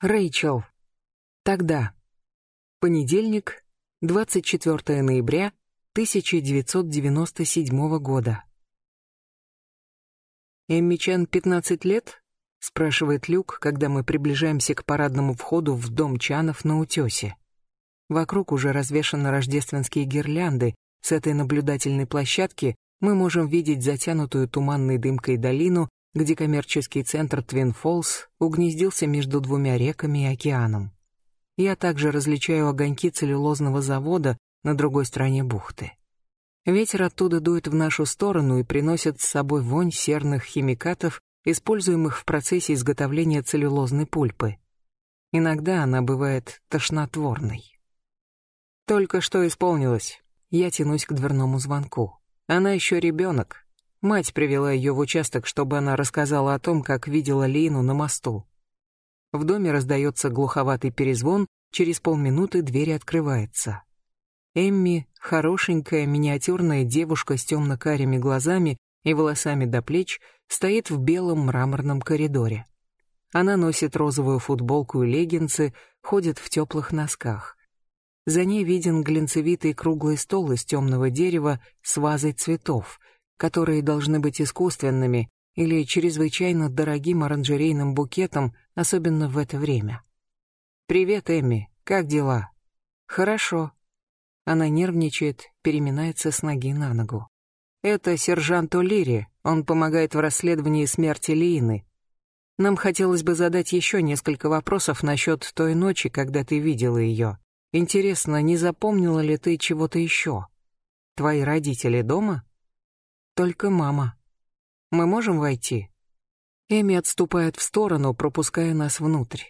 Рэйчел. Тогда. Понедельник, 24 ноября 1997 года. «Эмми Чан 15 лет?» — спрашивает Люк, когда мы приближаемся к парадному входу в дом Чанов на утесе. Вокруг уже развешаны рождественские гирлянды. С этой наблюдательной площадки мы можем видеть затянутую туманной дымкой долину где коммерческий центр Твин Фолс угнездился между двумя реками и океаном. Я также различаю огоньки целлюлозного завода на другой стороне бухты. Ветер оттуда дует в нашу сторону и приносит с собой вонь серных химикатов, используемых в процессе изготовления целлюлозной пульпы. Иногда она бывает тошнотворной. Только что исполнилось. Я тянусь к дверному звонку. Она еще ребенок, Мать привела ее в участок, чтобы она рассказала о том, как видела Лину на мосту. В доме раздается глуховатый перезвон, через полминуты дверь открывается. Эмми, хорошенькая миниатюрная девушка с темно-карими глазами и волосами до плеч, стоит в белом мраморном коридоре. Она носит розовую футболку и леггинсы, ходит в теплых носках. За ней виден глинцевитый круглый стол из темного дерева с вазой цветов — которые должны быть искусственными или чрезвычайно дорогим оранжерейным букетом, особенно в это время. «Привет, Эмми, как дела?» «Хорошо». Она нервничает, переминается с ноги на ногу. «Это сержант О'Лири, он помогает в расследовании смерти Лиины. Нам хотелось бы задать еще несколько вопросов насчет той ночи, когда ты видела ее. Интересно, не запомнила ли ты чего-то еще? Твои родители дома?» Только мама. Мы можем войти? Эми отступает в сторону, пропуская нас внутрь.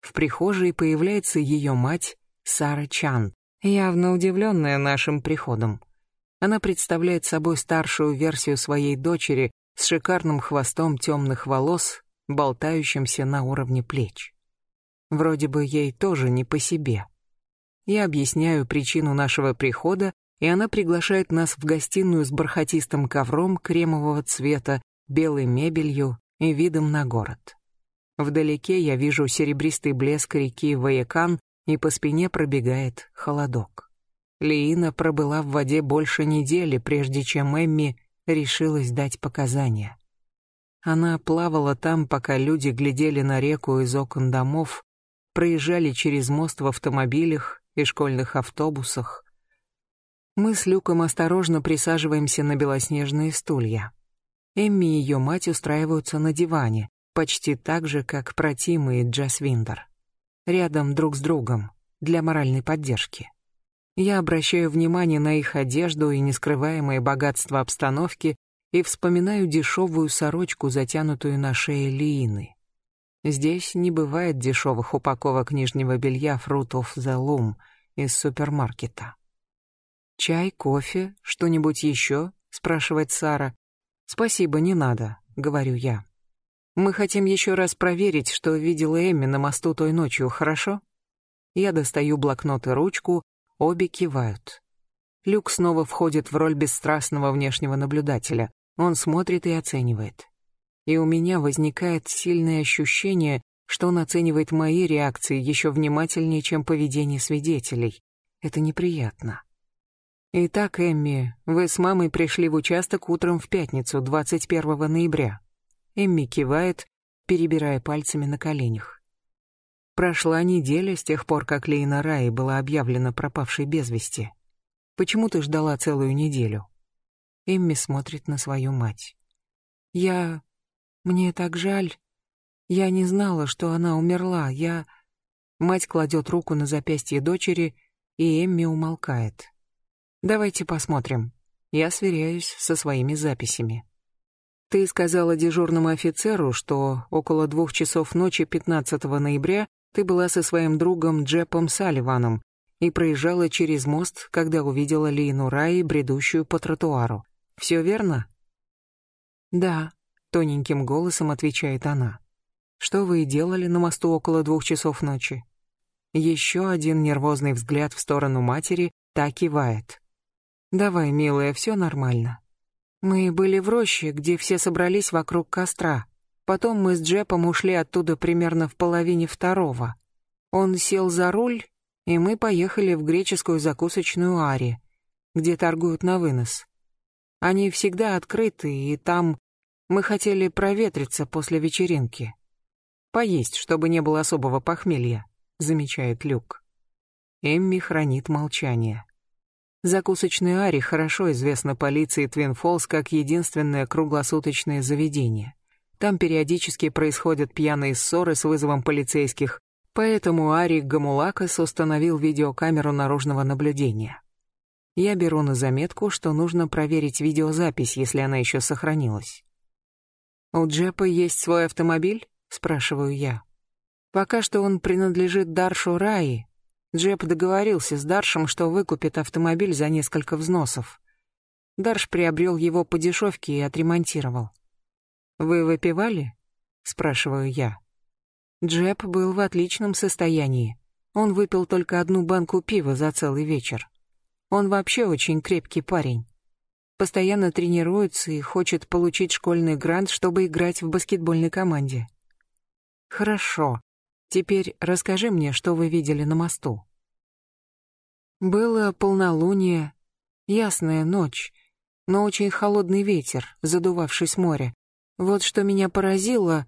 В прихожей появляется ее мать, Сара Чан, явно удивленная нашим приходом. Она представляет собой старшую версию своей дочери с шикарным хвостом темных волос, болтающимся на уровне плеч. Вроде бы ей тоже не по себе. Я объясняю причину нашего прихода и она приглашает нас в гостиную с бархатистым ковром кремового цвета, белой мебелью и видом на город. Вдалеке я вижу серебристый блеск реки Ваякан, и по спине пробегает холодок. Лиина пробыла в воде больше недели, прежде чем Эмми решилась дать показания. Она плавала там, пока люди глядели на реку из окон домов, проезжали через мост в автомобилях и школьных автобусах, мы с Люком осторожно присаживаемся на белоснежные стулья. Эмми и ее мать устраиваются на диване, почти так же, как Протим и Джас Виндер. Рядом друг с другом, для моральной поддержки. Я обращаю внимание на их одежду и нескрываемое богатство обстановки и вспоминаю дешевую сорочку, затянутую на шее Лиины. Здесь не бывает дешевых упаковок нижнего белья Fruit of the Loom из супермаркета. «Чай, кофе, что-нибудь еще?» — спрашивает Сара. «Спасибо, не надо», — говорю я. «Мы хотим еще раз проверить, что видела Эмми на мосту той ночью, хорошо?» Я достаю блокнот и ручку, обе кивают. Люк снова входит в роль бесстрастного внешнего наблюдателя. Он смотрит и оценивает. И у меня возникает сильное ощущение, что он оценивает мои реакции еще внимательнее, чем поведение свидетелей. Это неприятно. Итак, Эмми, вы с мамой пришли в участок утром в пятницу, 21 ноября. Эмми кивает, перебирая пальцами на коленях. Прошла неделя с тех пор, как Лейна Раи была объявлена пропавшей без вести. Почему ты ждала целую неделю? Эмми смотрит на свою мать. Я... Мне так жаль. Я не знала, что она умерла. Я... Мать кладет руку на запястье дочери, и Эмми умолкает. Давайте посмотрим. Я сверяюсь со своими записями. Ты сказала дежурному офицеру, что около двух часов ночи 15 ноября ты была со своим другом Джепом Салливаном и проезжала через мост, когда увидела Лину Раи, бредущую по тротуару. Все верно? Да, тоненьким голосом отвечает она. Что вы делали на мосту около двух часов ночи? Еще один нервозный взгляд в сторону матери, так кивает. Давай, милая, все нормально. Мы были в роще, где все собрались вокруг костра. Потом мы с Джепом ушли оттуда примерно в половине второго. Он сел за руль, и мы поехали в греческую закусочную Ари, где торгуют на вынос. Они всегда открыты, и там мы хотели проветриться после вечеринки. Поесть, чтобы не было особого похмелья, замечает Люк. Эмми хранит молчание. Закусочная Ари хорошо известна полиции Твин Фолс как единственное круглосуточное заведение. Там периодически происходят пьяные ссоры с вызовом полицейских, поэтому Ари Гамулакас установил видеокамеру наружного наблюдения. Я беру на заметку, что нужно проверить видеозапись, если она еще сохранилась. «У Джепа есть свой автомобиль?» — спрашиваю я. «Пока что он принадлежит Даршу Раи, Джеб договорился с Даршем, что выкупит автомобиль за несколько взносов. Дарш приобрел его по дешевке и отремонтировал. «Вы выпивали?» — спрашиваю я. Джеб был в отличном состоянии. Он выпил только одну банку пива за целый вечер. Он вообще очень крепкий парень. Постоянно тренируется и хочет получить школьный грант, чтобы играть в баскетбольной команде. Хорошо. Теперь расскажи мне, что вы видели на мосту. Было полнолуние, ясная ночь, но очень холодный ветер, задувавший с моря. Вот что меня поразило,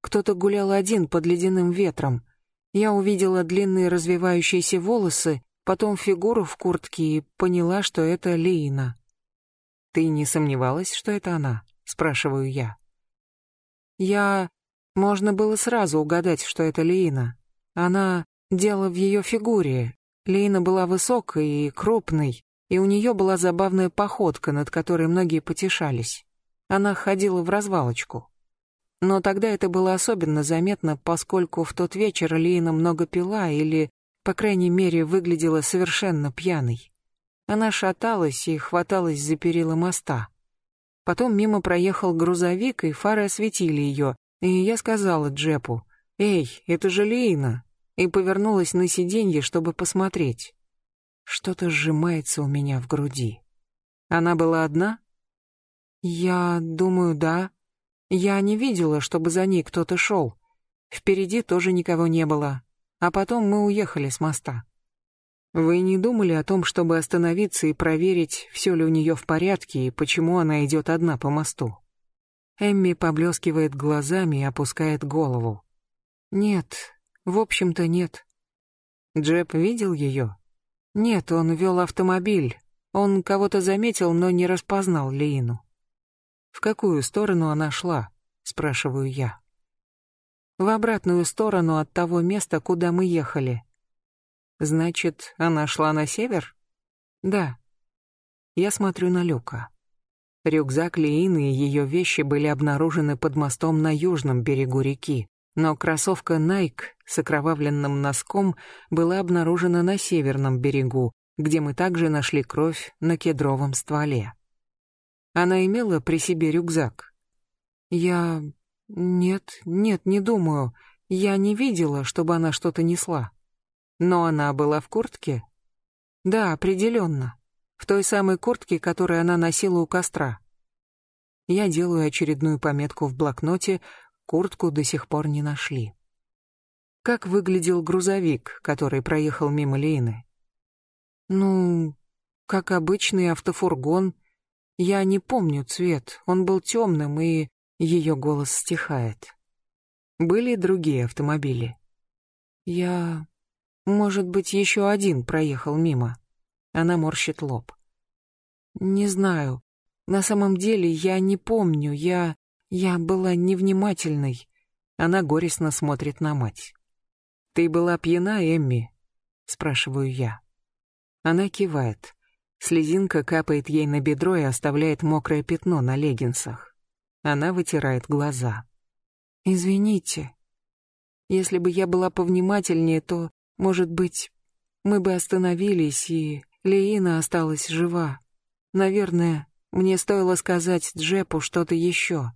кто-то гулял один под ледяным ветром. Я увидела длинные развивающиеся волосы, потом фигуру в куртке и поняла, что это Лина. «Ты не сомневалась, что это она?» — спрашиваю я. Я можно было сразу угадать, что это Лиина. Она... Дело в ее фигуре. Лиина была высокой и крупной, и у нее была забавная походка, над которой многие потешались. Она ходила в развалочку. Но тогда это было особенно заметно, поскольку в тот вечер Лиина много пила или, по крайней мере, выглядела совершенно пьяной. Она шаталась и хваталась за перила моста. Потом мимо проехал грузовик, и фары осветили ее, и я сказала Джепу, «Эй, это же Лейна!» и повернулась на сиденье, чтобы посмотреть. Что-то сжимается у меня в груди. Она была одна? Я думаю, да. Я не видела, чтобы за ней кто-то шел. Впереди тоже никого не было. А потом мы уехали с моста. Вы не думали о том, чтобы остановиться и проверить, все ли у нее в порядке и почему она идет одна по мосту? Эмми поблескивает глазами и опускает голову. «Нет, в общем-то нет». Джеб видел ее? Нет, он вел автомобиль. Он кого-то заметил, но не распознал Лину. «В какую сторону она шла?» — спрашиваю я. «В обратную сторону от того места, куда мы ехали». «Значит, она шла на север?» «Да». Я смотрю на Люка. Рюкзак Лиины и ее вещи были обнаружены под мостом на южном берегу реки, но кроссовка Nike с окровавленным носком была обнаружена на северном берегу, где мы также нашли кровь на кедровом стволе. Она имела при себе рюкзак. Я... Нет, нет, не думаю. Я не видела, чтобы она что-то несла. Но она была в куртке? Да, определенно в той самой куртке, которую она носила у костра. Я делаю очередную пометку в блокноте, куртку до сих пор не нашли. Как выглядел грузовик, который проехал мимо Лейны? Ну, как обычный автофургон. Я не помню цвет, он был темным, и ее голос стихает. Были другие автомобили. Я... Может быть, еще один проехал мимо. Она морщит лоб. Не знаю. На самом деле я не помню. Я... Я была невнимательной. Она горестно смотрит на мать. «Ты была пьяна, Эмми?» Спрашиваю я. Она кивает. Слезинка капает ей на бедро и оставляет мокрое пятно на леггинсах. Она вытирает глаза. «Извините. Если бы я была повнимательнее, то, может быть, мы бы остановились и Леина осталась жива. Наверное, мне стоило сказать Джепу что-то еще.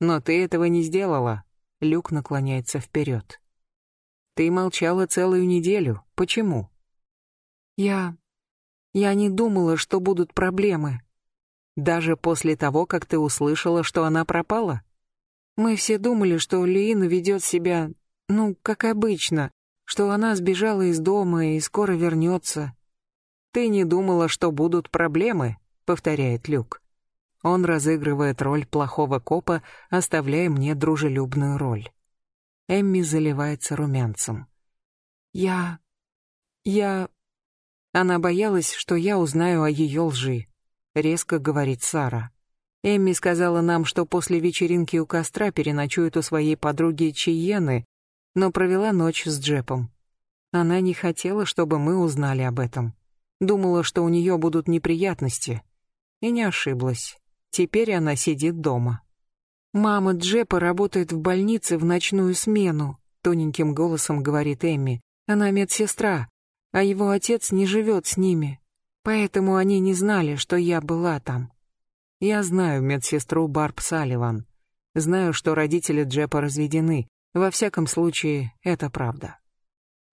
Но ты этого не сделала. Люк наклоняется вперед. Ты молчала целую неделю. Почему? Я... Я не думала, что будут проблемы. Даже после того, как ты услышала, что она пропала? Мы все думали, что Лиина ведет себя, ну, как обычно, что она сбежала из дома и скоро вернется. «Ты не думала, что будут проблемы?» — повторяет Люк. Он разыгрывает роль плохого копа, оставляя мне дружелюбную роль. Эмми заливается румянцем. «Я... я...» Она боялась, что я узнаю о ее лжи. Резко говорит Сара. Эмми сказала нам, что после вечеринки у костра переночует у своей подруги Чиены, но провела ночь с Джепом. Она не хотела, чтобы мы узнали об этом. Думала, что у нее будут неприятности. И не ошиблась. Теперь она сидит дома. «Мама Джепа работает в больнице в ночную смену», — тоненьким голосом говорит Эмми. «Она медсестра, а его отец не живет с ними, поэтому они не знали, что я была там». Я знаю медсестру Барб Салливан. Знаю, что родители Джепа разведены. Во всяком случае, это правда.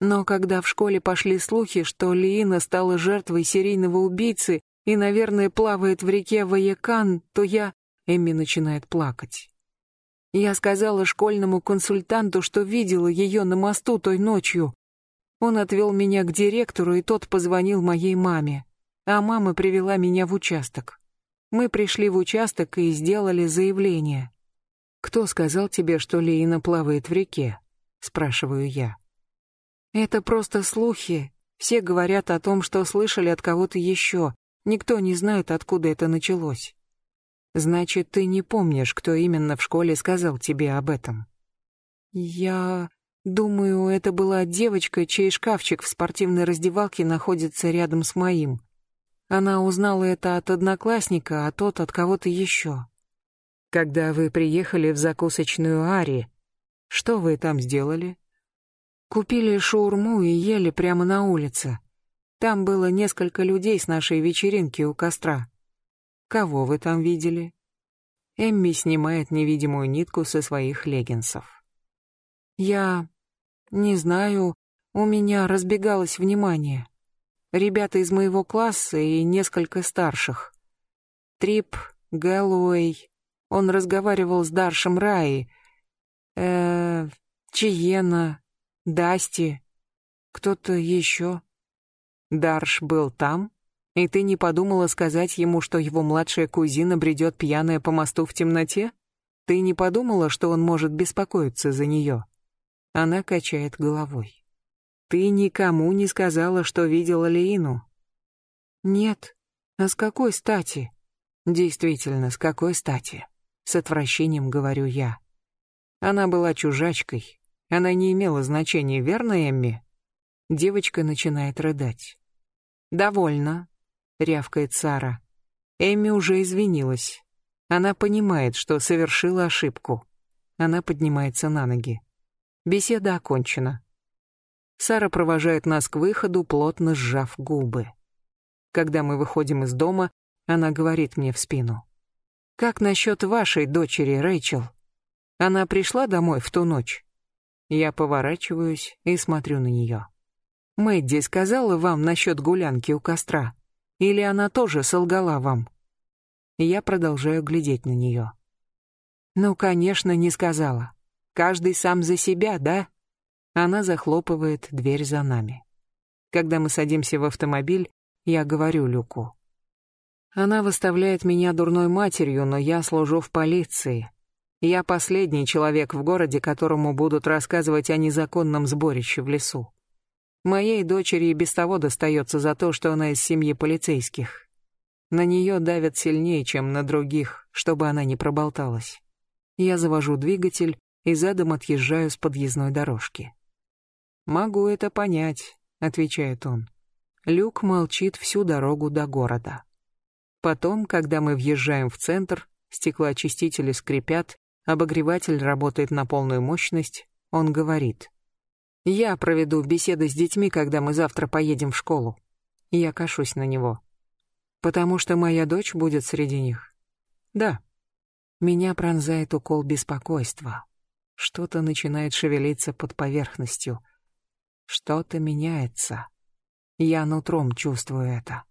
Но когда в школе пошли слухи, что Лиина стала жертвой серийного убийцы и, наверное, плавает в реке Ваякан, то я... Эмми начинает плакать. Я сказала школьному консультанту, что видела ее на мосту той ночью. Он отвел меня к директору, и тот позвонил моей маме. А мама привела меня в участок. Мы пришли в участок и сделали заявление. «Кто сказал тебе, что Лейна плавает в реке?» — спрашиваю я. «Это просто слухи. Все говорят о том, что слышали от кого-то еще. Никто не знает, откуда это началось». «Значит, ты не помнишь, кто именно в школе сказал тебе об этом?» «Я...» Думаю, это была девочка, чей шкафчик в спортивной раздевалке находится рядом с моим. Она узнала это от одноклассника, а тот от кого-то еще. Когда вы приехали в закусочную Ари, что вы там сделали? Купили шаурму и ели прямо на улице. Там было несколько людей с нашей вечеринки у костра. Кого вы там видели? Эмми снимает невидимую нитку со своих леггинсов. Я не знаю, у меня разбегалось внимание ребята из моего класса и несколько старших. Трип, Гэллоуэй, он разговаривал с Даршем Раи, э, Чиена, Дасти, кто-то еще. Дарш был там, и ты не подумала сказать ему, что его младшая кузина бредет пьяная по мосту в темноте? Ты не подумала, что он может беспокоиться за нее? Она качает головой. Ты никому не сказала, что видела Леину? Нет. А с какой стати? Действительно, с какой стати? С отвращением говорю я. Она была чужачкой. Она не имела значения, верно, Эмми? Девочка начинает рыдать. «Довольно», — рявкает Сара. Эмми уже извинилась. Она понимает, что совершила ошибку. Она поднимается на ноги. Беседа окончена. Сара провожает нас к выходу, плотно сжав губы. Когда мы выходим из дома, она говорит мне в спину. «Как насчет вашей дочери, Рэйчел? Она пришла домой в ту ночь?» Я поворачиваюсь и смотрю на нее. «Мэдди сказала вам насчет гулянки у костра? Или она тоже солгала вам?» Я продолжаю глядеть на нее. «Ну, конечно, не сказала. Каждый сам за себя, да?» Она захлопывает дверь за нами. Когда мы садимся в автомобиль, я говорю Люку. Она выставляет меня дурной матерью, но я служу в полиции. Я последний человек в городе, которому будут рассказывать о незаконном сборище в лесу. Моей дочери и без того достается за то, что она из семьи полицейских. На нее давят сильнее, чем на других, чтобы она не проболталась. Я завожу двигатель и задом отъезжаю с подъездной дорожки. «Могу это понять», — отвечает он. Люк молчит всю дорогу до города. Потом, когда мы въезжаем в центр, стеклоочистители скрипят, обогреватель работает на полную мощность, он говорит. «Я проведу беседы с детьми, когда мы завтра поедем в школу». Я кашусь на него. «Потому что моя дочь будет среди них?» «Да». Меня пронзает укол беспокойства. Что-то начинает шевелиться под поверхностью — что-то меняется. Я нутром чувствую это.